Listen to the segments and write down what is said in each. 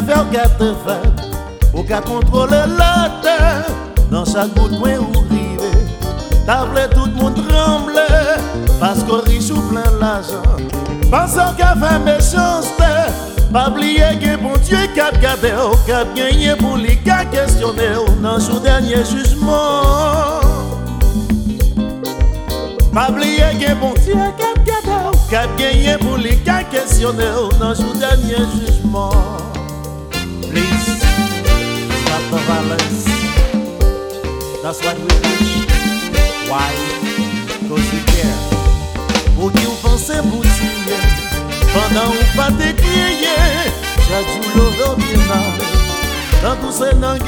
te faire, ou qu'à contrôler la terre, dans chaque bout coin où river. T'as tout monde tremble, parce qu'on riche ou plein l'argent. Pensant qu'à faire méchanceté, pas oublier que bon Dieu a gardé, a gagné pour les cas questionner dans son dernier jugement. Pas oublier que bon Dieu a gardé, a gagné pour les cas questionner dans son dernier jugement. Please, That's what we preach. Why? Because we care. Pour qui vous pensez pour tuer Pendant ou pas te crier Chaque jour l'eau bien armé Dans tout ces nan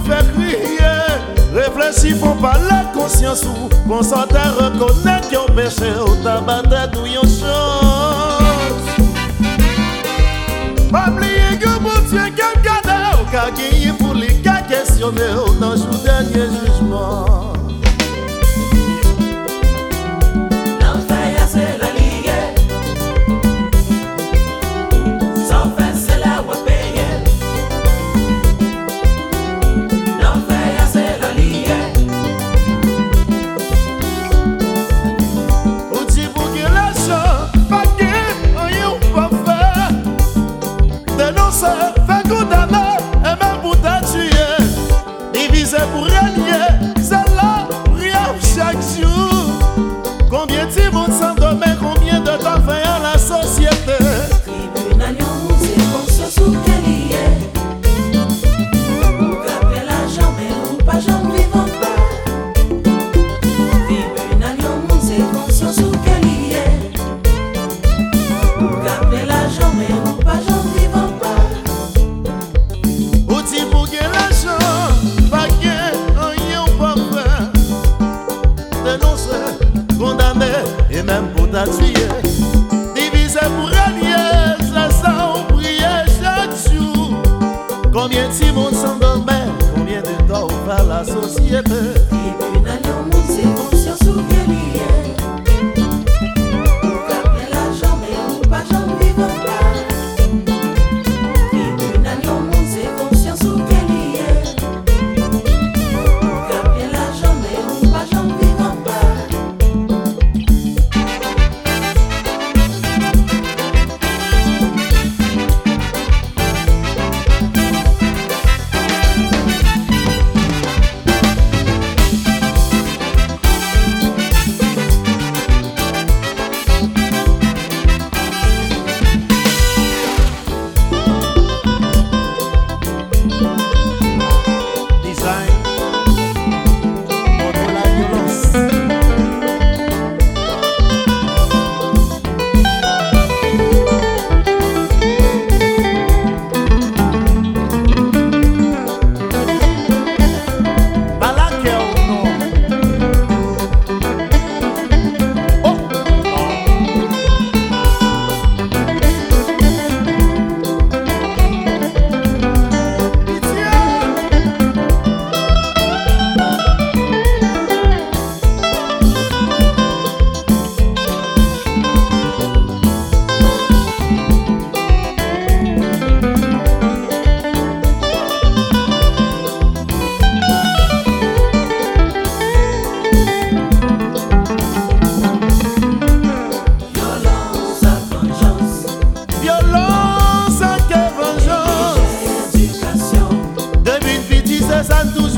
fait crier? Réfléchis, faut pas la conscience ou Qu'on s'entend reconnaître qu'on péché Ou tabac ou yon que Quem por ligar que o meu, não ajuda nem judgment. Combien de monde s'endormait Combien de temps va la société san toujou